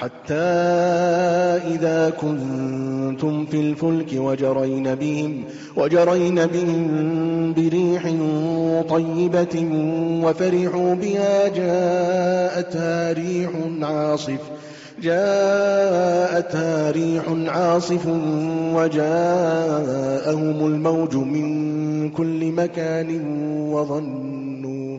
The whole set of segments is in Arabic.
حتى إذا كنتم في الفلك وجرين بهم وجرين بهم بريح طيبة وفرحوا بها جاءتها ريح عاصف جاءتها ريح عاصف وجاءهم الموج من كل مكان وظنوا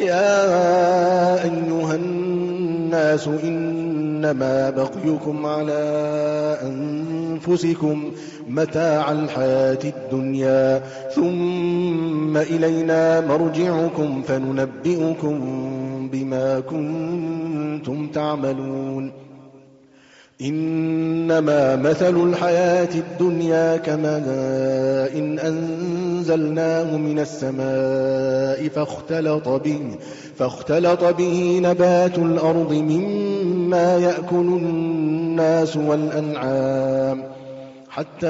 يا أيها الناس إنما بقيكم على أنفسكم متاع الحياة الدنيا ثم إلينا مرجعكم فننبئكم بما كنتم تعملون. إنما مثل الحياة الدنيا كماء إن أنزلناه من السماء فاختلط به فاختلط به نبات الأرض مما يأكل الناس والأنعام. حتى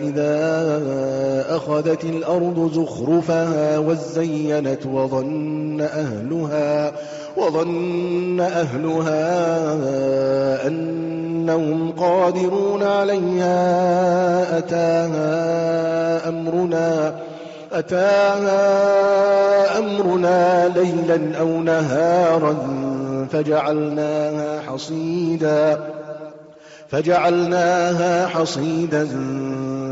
إذا أخذت الأرض زخرفها وزينت وظن أهلها وظن أهلها أنهم قادرون عليها أتاها أمرنا أتاها أمرنا ليلا أو نهارا فجعلناها حصيدا فجعلناها حصيدا